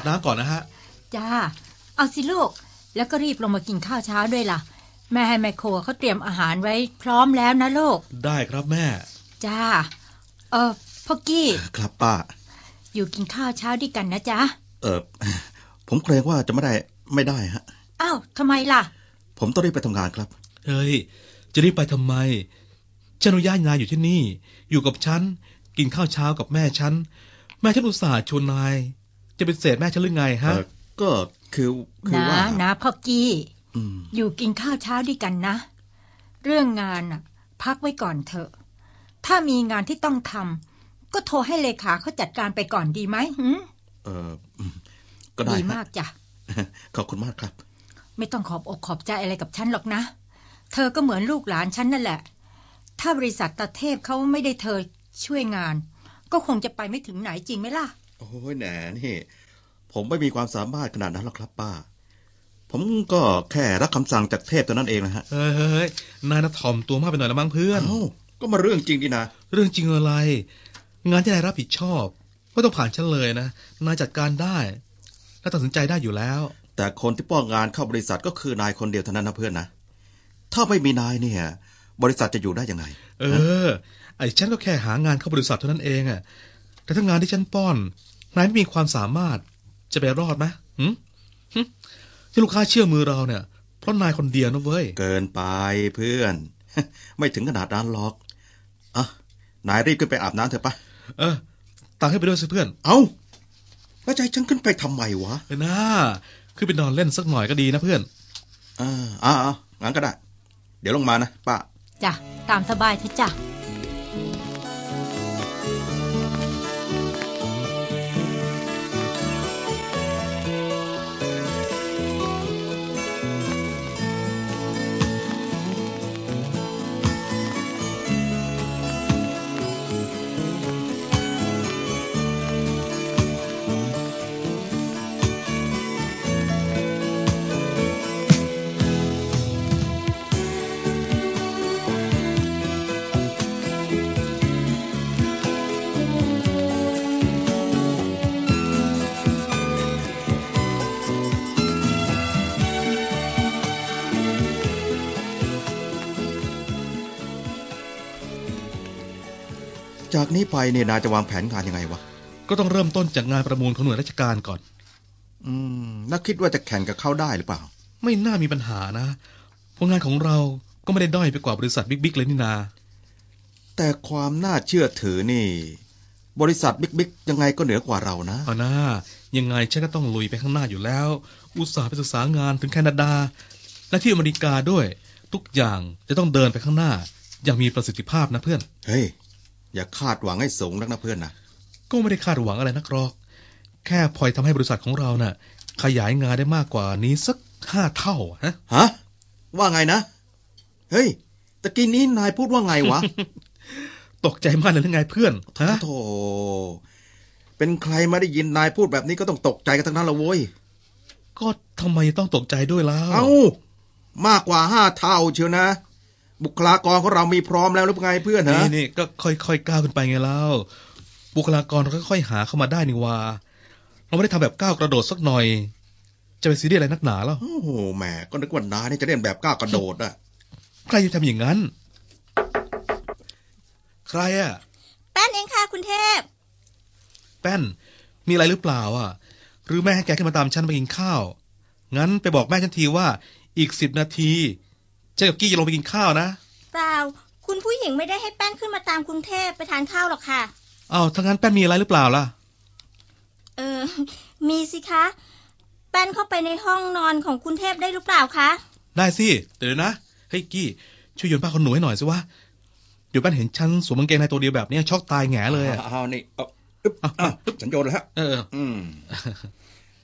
อให้ไปอาบน้ำก่อนนะฮะ จ้า เอาสิลูก แล้วก็รีบลงมากินข้าวเช้าด้วยล่ะ แม่ให้แม่โคเขาเตรียมอาหารไว้พร้อมแล้วนะลูก ได้ครับแม่ จ้า เออพ่อกี้ ครับป้า อยู่กินข้าวเช้าด้วยกันนะจ๊ะ เออผมเกรงว่าจะไม่ได้ไม่ได้ฮะ อ้าวทำไมล่ะ ผมต้องรีบไปทำงานครับ เฮ้ย จะรีบไปทำไมฉันอนุญาตนายอยู่ที่นี่ อยู่กับฉัน กินข้าวเช้ากับแม่ฉัน แม่ฉันอุตส่าห์ชวนนาย จะเป็นเศษแม่ฉันหรือไงฮะเออก็คือคือนะว่านะพ่อกี้อืมอยู่กินข้าวเช้าด้วยกันนะ เรื่องงานน่ะพักไว้ก่อนเถอะ ถ้ามีงานที่ต้องทำก็โทรให้เลขาเขาจัดการไปก่อนดีไหมหืมเอออืมก็ได้ดีฮะมากจ้ะขอบคุณมากครับ ไม่ต้องขอบอกขอบใจอะไรกับฉันหรอกนะ เธอก็เหมือนลูกหลานฉันนั่นแหละ ถ้าบริษัทตาเทพเขาไม่ได้เธอช่วยงาน ก็คงจะไปไม่ถึงไหนจริงไหมล่ะ โอ้ยแหนนี่ ผมไม่มีความสามารถขนาดนั้นหรอกครับป้า ผมก็แค่รับคำสั่งจากเทพตัวนั้นเองนะฮะเฮ้ยเฮ้ยเฮ้ยนายน่ะถ่อมตัวมากไปหน่อยละมั้งเพื่อนเอ้าก็มาเรื่องจริงดีนะ เรื่องจริงอะไร งานที่นายรับผิดชอบไม่ต้องผ่านฉันเลยนะ นายจัดการได้และตัดสินใจได้อยู่แล้ว แต่คนที่ป้องงานเข้าบริษัทก็คือนายคนเดียวเท่านั้นนะเพื่อนนะ ถ้าไม่มีนายเนี่ย บริษัทจะอยู่ได้ยังไง เออ ไอ้ฉันก็แค่หางานเข้าบริษัทเท่านั้นเองอะ แต่ถ้างานที่ฉันป้อน นายไม่มีความสามารถจะไปรอดไหมหืมหึที่ลูกค้าเชื่อมือเราเนี่ย เพราะนายคนเดียวนะเว้ย เกินไปเพื่อน ไม่ถึงขนาดนั้นหรอกอะนายรีบขึ้นไปอาบน้ำเถอะปะเออตังให้ไปด้วยสิเพื่อน เอาแล้วจะให้ฉันขึ้นไปทำไมวะเออนะขึ้นไปนอนเล่นสักหน่อยก็ดีนะเพื่อนอ่าอ่าอ่างั้นก็ได้ เดี๋ยวลงมานะป้าจ้ะตามสบายเถอะจ้ะ จากนี้ไปเนี่ยนายจะวางแผนงานยังไงวะ ก็ต้องเริ่มต้นจากงานประมูลของหน่วยราชการก่อน อืมแล้วคิดว่าจะแข่งกับเขาได้หรือเปล่า ไม่น่ามีปัญหานะผลงานของเราก็ไม่ได้ด้อยไปกว่าบริษัทบิ๊กๆเลยนี่นา แต่ความน่าเชื่อถือนี่ บริษัทบิ๊กๆยังไงก็เหนือกว่าเรานะเอานะยังไงฉันก็ต้องลุยไปข้างหน้าอยู่แล้ว อุตส่าห์ไปศึกษางานถึงแคนาดา และที่อเมริกาด้วย ทุกอย่างจะต้องเดินไปข้างหน้า อย่างมีประสิทธิภาพนะเพื่อน เฮ้ย อย่าคาดหวังให้สูงนักนะเพื่อนนะก็ไม่ได้คาดหวังอะไรนักหรอก แค่พลอยทำให้บริษัทของเราน่ะ ขยายงานได้มากกว่านี้สักห้าเท่าฮะฮะว่าไงนะ เฮ้ยตะกี้นี้นายพูดว่าไงวะ ตกใจมากเลยหรือไงเพื่อนฮะโธ่เป็นใครมาได้ยินนายพูดแบบนี้ก็ต้องตกใจกันทั้งนั้นละโว้ยก็ทำไมต้องตกใจด้วยล่ะเอ้ามากกว่าห้าเท่าเชียวนะ บุคลากรของเรามีพร้อมแล้วหรือไงเพื่อนฮะนี่นี่ก็ค่อยๆก้าวขึ้นไปไงเล่าบุคลากรเราค่อยๆหาเข้ามาได้นี่ว่า เราไม่ได้ทำแบบก้าวกระโดดสักหน่อย จะไปซีเรียสอะไรนักหนาแล้วโอ้โหแหมก็นึกว่านายนี่จะเล่นแบบก้าวกระโดดอะใครจะทำอย่างนั้น ใครอะแป้นเองค่ะคุณเทพ แป้น มีอะไรหรือเปล่าอะ หรือแม่ให้แกขึ้นมาตามฉันไปกินข้าว งั้นไปบอกแม่ฉันทีว่าอีกสิบนาที เจ๊กับกี้จะลงไปกินข้าวนะ เปล่า คุณผู้หญิงไม่ได้ให้แป้นขึ้นมาตามกรุงเทพไปทานข้าวหรอกค่ะอ้าวถ้างั้นแป้นมีอะไรหรือเปล่าล่ะ เออ มีสิคะ แป้นเข้าไปในห้องนอนของคุณเทพได้หรือเปล่าคะ ได้สิเดี๋ยวนะ เฮ้ยกี้ ช่วยโยนผ้าขนหนูให้หน่อยสิวะ เดี๋ยวแป้นเห็นฉันสวมกางเกงในตัวเดียวแบบเนี้ยช็อกตายแหงเลยอะเอานี่เอาอึ๊บเอาอ้าวฉันโยนเลยฮะเออ อืม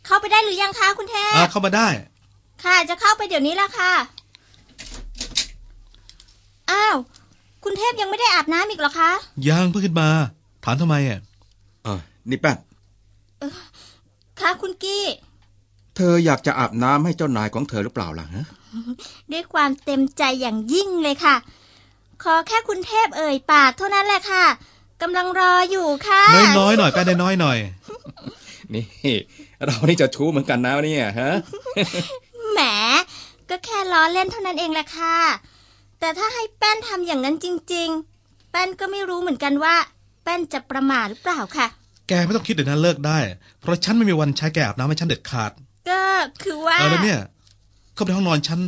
เข้าไปได้หรือยังคะคุณเทพอะเข้ามาได้ ค่ะ จะเข้าไปเดี๋ยวนี้ละค่ะอ้าว คุณเทพยังไม่ได้อาบน้ำอีกเหรอคะ ยังเพิ่งขึ้นมา ถามทำไมอะเออนี่แป้นคะคุณกี้ เธออยากจะอาบน้ำให้เจ้านายของเธอหรือเปล่าล่ะฮะ ด้วยความเต็มใจอย่างยิ่งเลยค่ะ ขอแค่คุณเทพเอ่ยปากเท่านั้นแหละค่ะกำลังรออยู่ค่ะ น้อยน้อยๆหน่อยแป้นน้อยๆหน่อยนี่เรานี่จะชู้เหมือนกันนะเนี่ยฮะ แหม ก็แค่ล้อเล่นเท่านั้นเองแหละค่ะ แต่ถ้าให้แป้นทำอย่างนั้นจริง ๆ แป้นก็ไม่รู้เหมือนกันว่า แป้นจะประมาทหรือเปล่าค่ะ แกไม่ต้องคิดเดี๋ยวนั้นเลิกได้ เพราะฉันไม่มีวันใช้แกอาบน้ำให้ฉันเด็ดขาด ก็คือว่าเออแล้วเนี่ย เข้าไปห้องนอนฉัน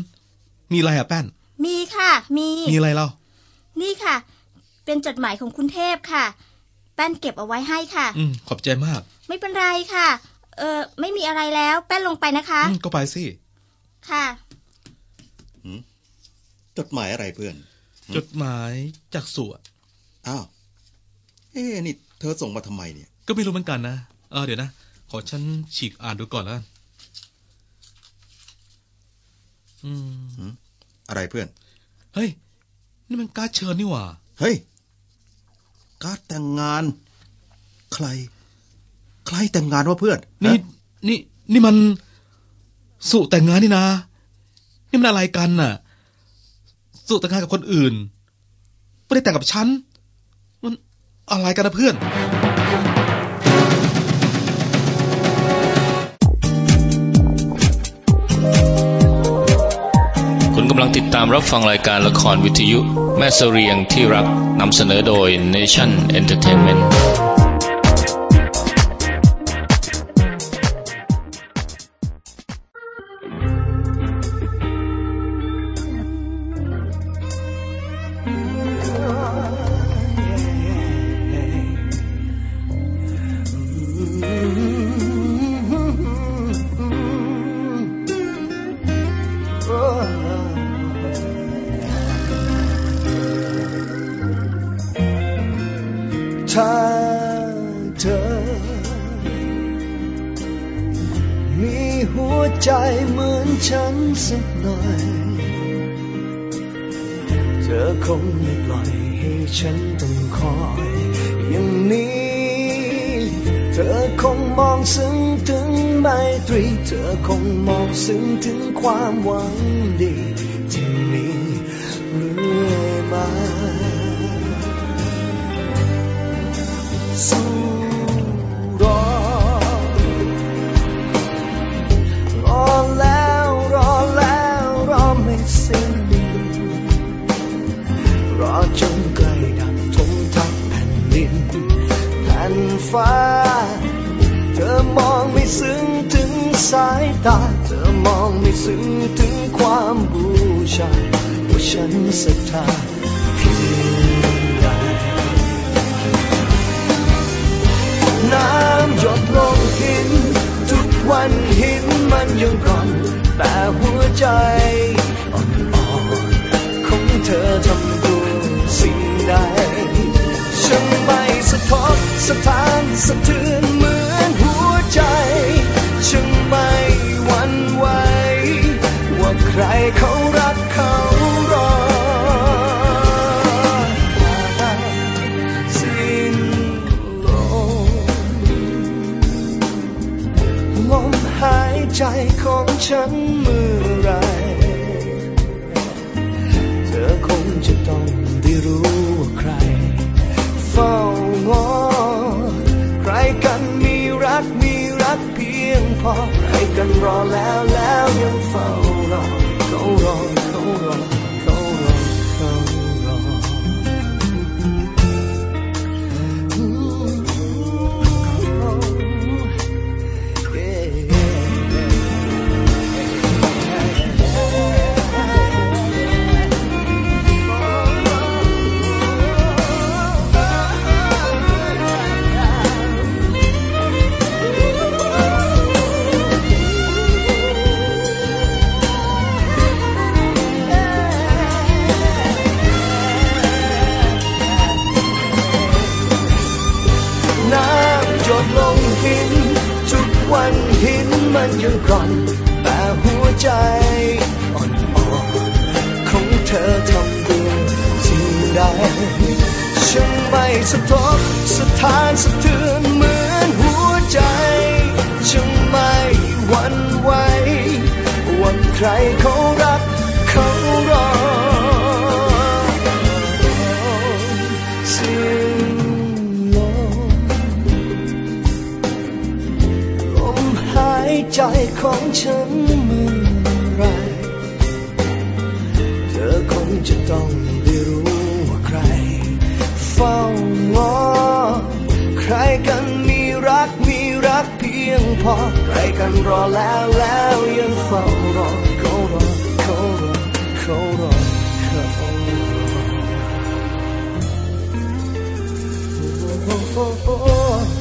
มีอะไรอะแป้น มีค่ะ มี มีอะไรเรานี่ค่ะ เป็นจดหมายของคุณเทพค่ะ แป้นเก็บเอาไว้ให้ค่ะ อืมขอบใจมาก ไม่เป็นไรค่ะ เออไม่มีอะไรแล้ว แป้นลงไปนะคะ อืมก็ไปสิ ค่ะ จดหมายอะไรเพื่อน จดหมายจากสุอะอ้าว เอ๊ะนี่เธอส่งมาทำไมเนี่ย ก็ไม่รู้เหมือนกันนะเออเดี๋ยวนะ ขอฉันฉีกอ่านดูก่อนแล้วกันอืม อะไรเพื่อน เฮ้ย นี่มันการ์ดเชิญนี่หว่า เฮ้ย การดแต่งงาน ใคร ใครแต่งงานวะเพื่อน นี่ฮะนี่ นี่มัน สุแต่งงานนี่นะ นี่มันอะไรกันน่ะ สุแต่งงานกับคนอื่น ไม่ได้แต่งกับฉัน มันอะไรกันนะเพื่อนคุณกำลังติดตามรับฟังรายการละครวิทยุ แม่เสเรียงที่รักนำเสนอโดย Nation Entertainment องมองซึ้งถึงความหวังดีที่มีเรื่อยมาสู้รอรอแล้วรอแล้วรอไม่สิ้นรอจนใกล้ดับทมทับแผ่นดินแผ่นฟ้า เธอมองไม่ซึ้ง สายตาเธอมองไม่ซึ้งถึงความบูชาว่าฉันศรัทธาเพียงใดน้ำหยดลงหิน ทุกวันหินมันยังกร่อน แต่หัวใจอ่อนๆของเธอทำด้วสิ่งใดฉันไม่สะทกสะท้านสะเทือน ฉันเมื่อไร เธอคงจะต้องได้รู้ว่าใคร เฝ้างอ ใครกันมีรักมีรักเพียงพอให้กันรอแล้วแล้วยังเฝ้า ใจของฉันเมื่อไร เธอคงจะต้องได้รู้ว่าใคร เฝ้างอ ใครกันมีรักมีรักเพียงพอ ใครกันรอแล้วแล้วยังเฝ้ารอเขารอเขารอเขารอเขารอ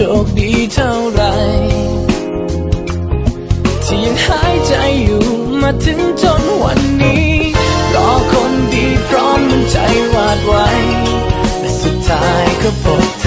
โชคดีเท่าไร ที่ยังหายใจอยู่มาถึงจนวันนี้รอคนดีพร้อมมันใจวาดไวแต่สุดท้ายก็พบ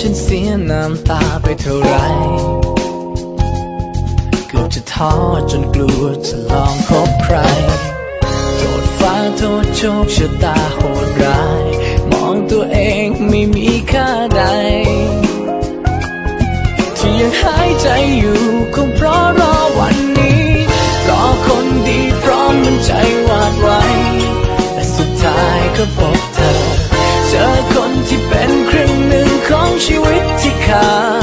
ฉันเสียน้ำตาไปเท่าไร เกือบจะท้อจนกลัวจะลองคบใคร โทษฟ้าโทษโชคชะตาโหดร้าย มองตัวเองไม่มีค่าใด ที่ยังหายใจอยู่คงเพราะรอวันนี้ รอคนดีพร้อมมันใจวาดไว้ แต่สุดท้ายก็พบเธอ Chiwitika.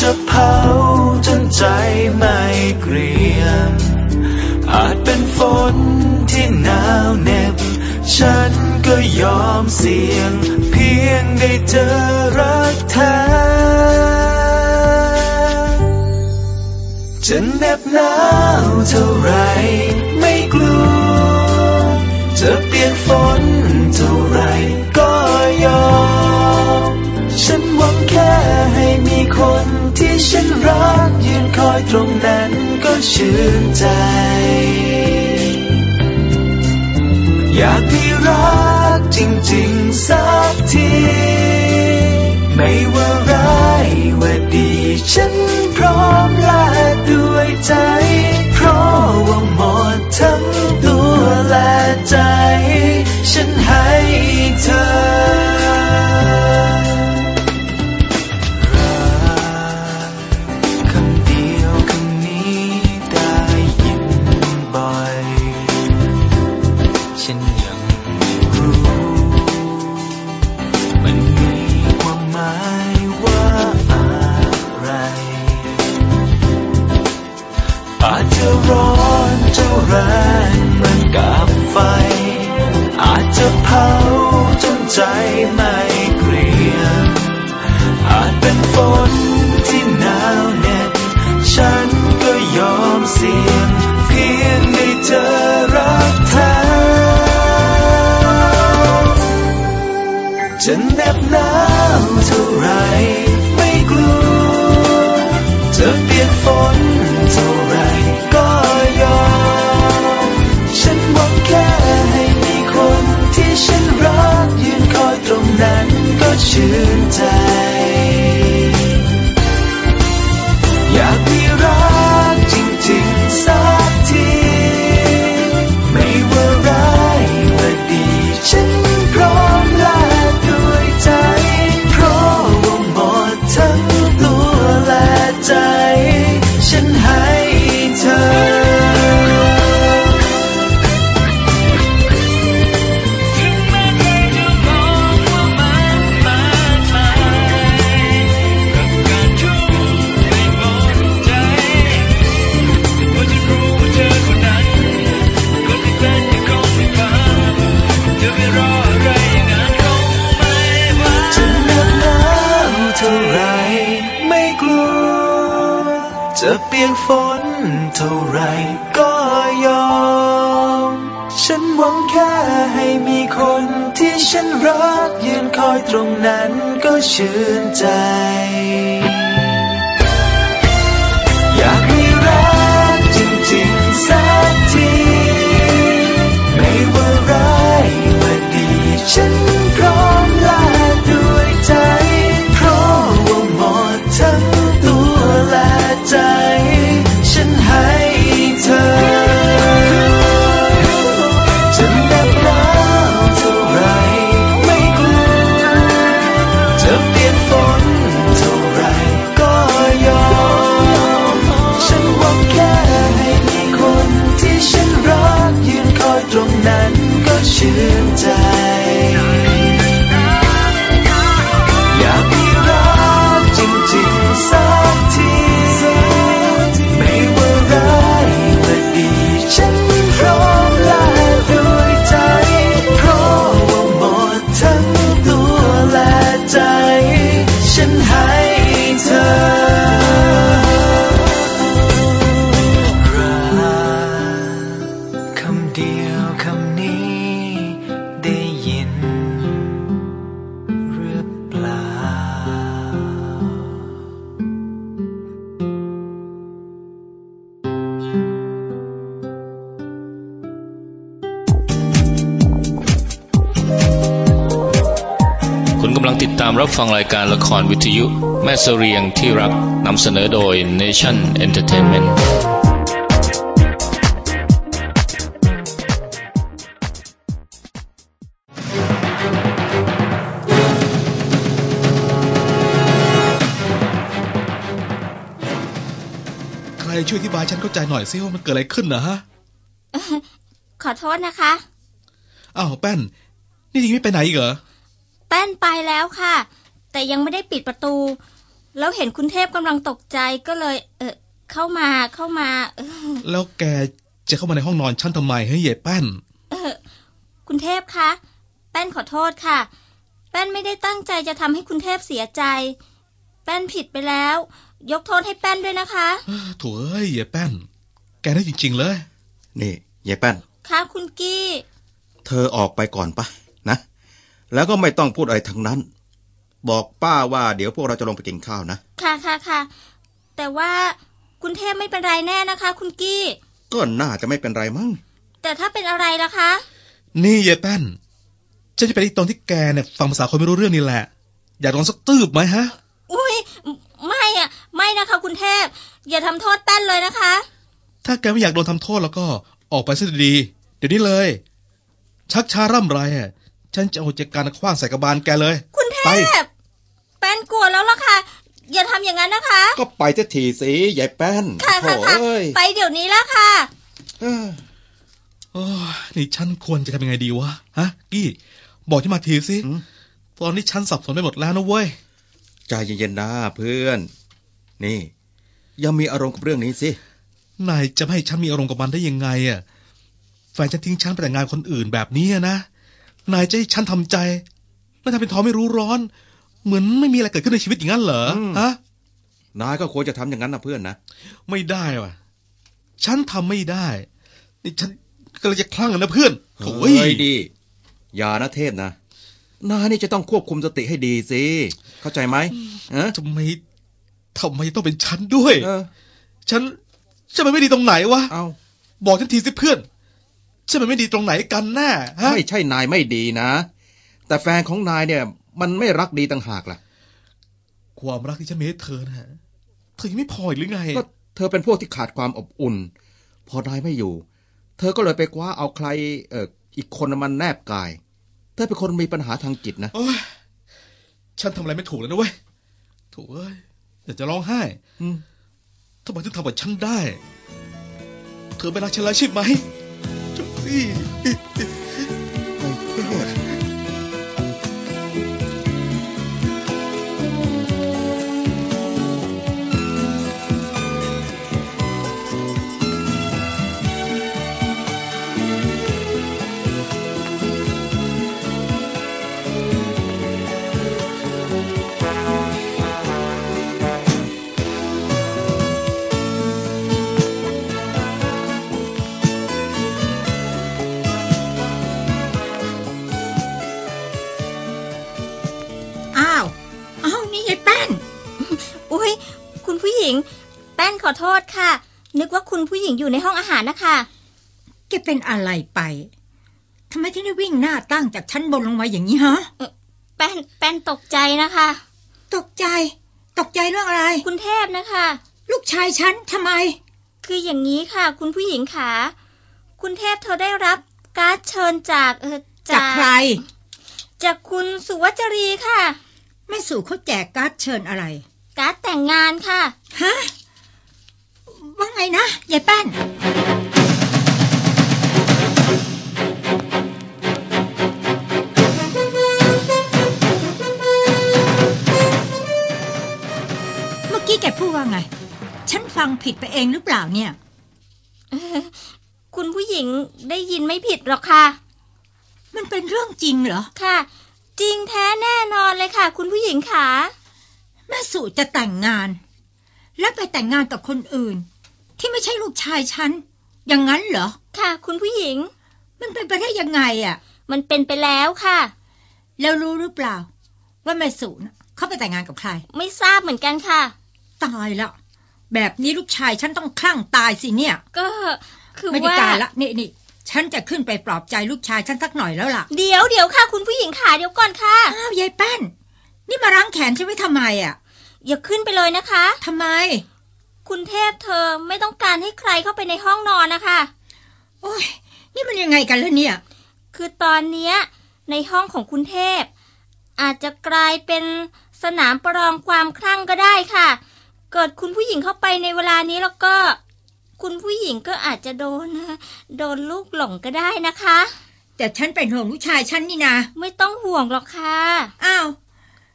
จะเผาจนใจไม่เกรียมอาจเป็นฝนที่หนาวเหน็บ ฉันก็ยอมเสี่ยง เพียงได้เจอรักแท้จะเหน็บหนาวเท่าไรไม่กลัว จะเปียกฝนเท่าไรก็ยอม ฉันหวังแค่ให้มีคน ฉันรักยืนคอยตรงนั้นก็ชื่นใจ อยากที่รักจริงๆสักที ไม่ว่าร้ายว่าดี ฉันพร้อมและด้วยใจ ท่าไรก็ยอม ฉันหวังแค่ให้มีคนที่ฉันรักยืนคอยตรงนั้นก็ชื่นใจ อยากมีรักจริงๆสักที ไม่ว่าร้ายว่าดีฉัน งติดตามรับฟังรายการละครวิทยุแม่เสเรียงที่รักนำเสนอโดย Nation Entertainment ใครช่วยอธิบายฉันเข้าใจหน่อยซิว่ามันเกิดอะไรขึ้นนะฮะ ขอโทษนะคะ อ้าวแป้น นี่ยังไม่ไปไหนอีกเหรอแป้นไปแล้วค่ะ แต่ยังไม่ได้ปิดประตู แล้วเห็นคุณเทพกำลังตกใจก็เลย เออเข้ามาเข้ามาเออแล้วแกจะเข้ามาในห้องนอนฉันทำไมให้เย่แป้น เออ คุณเทพคะ แป้นขอโทษค่ะ แป้นไม่ได้ตั้งใจจะทำให้คุณเทพเสียใจ แป้นผิดไปแล้ว ยกโทษให้แป้นด้วยนะคะโถ่เอ้ยเย่แป้น แกได้จริง ๆ เลย นี่ยายแป้นค่ะคุณกี้ เธอออกไปก่อนปะนะ แล้วก็ไม่ต้องพูดอะไรทั้งนั้น บอกป้าว่าเดี๋ยวพวกเราจะลงไปกินข้าวนะ ค่ะค่ะค่ะ แต่ว่าคุณเทพไม่เป็นไรแน่นะคะ คุณกี้ ก็น่าจะไม่เป็นไรมั้ง แต่ถ้าเป็นอะไรล่ะคะ นี่เย่แป้นฉันจะไปที่ตอนที่แกเนี่ยฟังภาษาคนไม่รู้เรื่องนี่แหละ อยากลองสักตืบไหมฮะ อุ้ยไม่อะไม่นะคะ คุณเทพ อย่าทำโทษแป้นเลยนะคะ ถ้าแกไม่อยากโดนทำโทษแล้วก็ออกไปซะดีๆเดี๋ยวนี้เลย ชักช้าร่ำไรอะ ฉันจะเอาจักรการคว้างใส่กระบาลแกเลย คุณเทไปพแป้นกลัวแล้วล่ะค่ะ อย่าทำอย่างนั้นนะคะ ก็ไปเสียทีสิยายแป้นค่ะโถ่ค่ะค่ะเอ้ยไปเดี๋ยวนี้แล้วค่ะเอ้ยโอ้ยนี่ฉันควรจะทำยังไงดีวะ ฮะ กี้ บอกที่มาทีสิหืมตอนนี้ฉันสับสนไปหมดแล้วนะเว้ย ใจเย็นๆนะเพื่อน นี่ ยังมีอารมณ์กับเรื่องนี้สิ นายจะไม่ให้ฉันมีอารมณ์กับมันได้ยังไงอะ แฟนฉันทิ้งฉันไปแต่งงานคนอื่นแบบนี้อะนะ นายจะให้ฉันทำใจแล้วทำเป็นท้องไม่รู้ร้อน เหมือนไม่มีอะไรเกิดขึ้นในชีวิตอย่างนั้นเหรออืมฮะนายก็ควรจะทำอย่างนั้นนะเพื่อนนะไม่ได้ว่ะ ฉันทำไม่ได้นี่ฉันก็เลยจะคลั่งอะนะเพื่อนโถ่เฮ้ยดีอย่านะเทพนะนายนี่จะต้องควบคุมสติให้ดีสิเข้าใจไหมเออทำไมทำไมต้องเป็นฉันด้วยเออฉันฉันมันไม่ดีตรงไหนวะเอาบอกฉันทีสิเพื่อน ฉันมันไม่ดีตรงไหนกันแน่ฮะไม่ใช่นายไม่ดีนะ แต่แฟนของนายเนี่ย มันไม่รักดีต่างหากล่ะ ความรักที่ฉันมีให้เธอนะฮะเธอยังไม่พออีกหรือไงก็เธอเป็นพวกที่ขาดความอบอุ่น พอนายไม่อยู่ เธอก็เลยไปคว้าเอาใคร เอ่ออีกคนมันแนบกาย เธอเป็นคนมีปัญหาทางจิตนะโอ้ยฉันทำอะไรไม่ถูกแล้วนะเว้ยโถูกเอ้ยอยากจะร้องไห้อืมทำไมถึงทำกับฉันได้ เธอไม่รักฉันแล้วใช่ไหม จุ๊ ยคุณผู้หญิง แป้นขอโทษค่ะ นึกว่าคุณผู้หญิงอยู่ในห้องอาหารนะคะแกเป็นอะไรไปทำไมถึงได้วิ่งหน้าตั้งจากชั้นบนลงมาอย่างนี้ฮะแป้นแป้นตกใจนะคะ ตกใจ ตกใจเรื่องอะไร คุณเทพนะคะ ลูกชายฉันทำไม คืออย่างนี้ค่ะ คุณผู้หญิงขาคุณเทพเธอได้รับการ์ดเชิญจากเออจากใคร จากคุณสุวัจรีค่ะแม่สู่เขาแจกการ์ดเชิญอะไร การ์ดแต่งงานค่ะ ฮะ ว่าไงนะยายแป้น เมื่อกี้แกพูดว่าไง ฉันฟังผิดไปเองหรือเปล่าเนี่ย คุณผู้หญิงได้ยินไม่ผิดหรอกค่ะ มันเป็นเรื่องจริงเหรอ ค่ะ จริงแท้แน่นอนเลยค่ะ คุณผู้หญิงขา แม่สู่จะแต่งงาน และไปแต่งงานกับคนอื่น ที่ไม่ใช่ลูกชายฉัน อย่างนั้นเหรอ ค่ะ คุณผู้หญิง มันเป็นไปได้ยังไงอะ่ะ มันเป็นไปแล้วค่ะ แล้วรู้หรือเปล่า ว่าแม่สู่น่ะเขาไปแต่งงานกับใคร ไม่ทราบเหมือนกันค่ะ ตายละแบบนี้ลูกชายฉันต้องคลั่งตายสิเนี่ย ก็คือไม่ได้ว่าการละนี่นี่ฉันจะขึ้นไปปลอบใจลูกชายฉันสักหน่อยแล้วล่ะ เดี๋ยวเดี๋ยวค่ะ คุณผู้หญิงขาเดี๋ยวก่อนค่ะ อ้าวยายแป้น นี่มารั้งแขนฉันไว้ทำไมอะ่ะ อย่าขึ้นไปเลยนะคะทำไม คุณเทพเธอไม่ต้องการให้ใครเข้าไปในห้องนอนนะคะ โอ้ย นี่มันยังไงกันล่ะเนี่ย คือตอนเนี้ย ในห้องของคุณเทพ อาจจะกลายเป็นสนามประลองความคลั่งก็ได้ค่ะ เกิดคุณผู้หญิงเข้าไปในเวลานี้แล้วก็ คุณผู้หญิงก็อาจจะโดน โดนลูกหลงก็ได้นะคะ แต่ฉันเป็นห่วงลูกชายฉันนี่นะ ไม่ต้องห่วงหรอกค่ะ อ้าว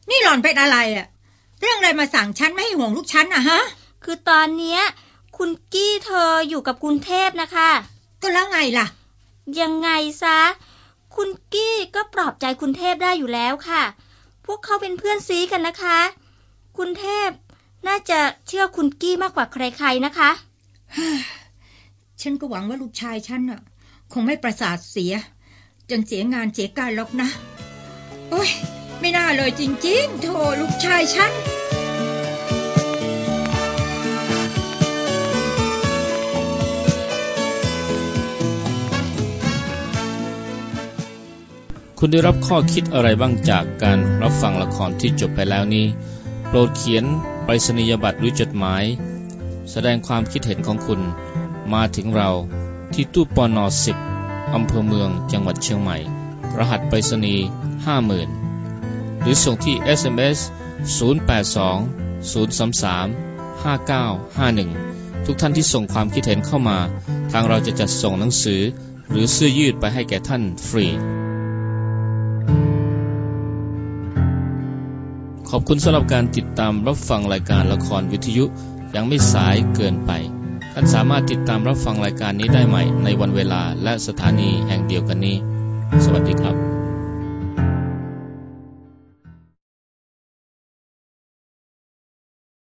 นี่หล่อนเป็นอะไรอะ่ะเรื่องอะไรมาสั่งฉันไม่ให้ห่วงลูกฉันอะฮะ คือตอนเนี้ย คุณกี้เธออยู่กับคุณเทพนะคะ ก็แล้วไงล่ะ ยังไงซะ คุณกี้ก็ปลอบใจคุณเทพได้อยู่แล้วค่ะ พวกเขาเป็นเพื่อนซีกันนะคะ คุณเทพน่าจะเชื่อคุณกี้มากกว่าใครๆนะคะ ฉันก็หวังว่าลูกชายฉันน่ะ คงไม่ประสาทเสีย จนเสียงานเสียการหรอกนะ โอ้ย ไม่น่าเลยจริงๆโธ่ลูกชายฉัน คุณได้รับข้อคิดอะไรบ้างจากการรับฟังละครที่จบไปแล้วนี้ โปรดเขียนไปรษณียบัตรหรือจดหมาย แสดงความคิดเห็นของคุณมาถึงเราที่ตู้ปอนอสิบอำเภอเมืองจังหวัดเชียงใหม่ รหัสไปรษณีย์50,000 หรือส่งที่ SMS 082 033 5951 ทุกท่านที่ส่งความคิดเห็นเข้ามา ทางเราจะจัดส่งหนังสือ หรือเสื้อยืดไปให้แก่ท่านฟรี ขอบคุณสำหรับการติดตามรับฟังรายการละครวิทยุยังไม่สายเกินไป ท่านสามารถติดตามรับฟังรายการนี้ได้ใหม่ในวันเวลาและสถานีแห่งเดียวกันนี้ สวัสดีครับ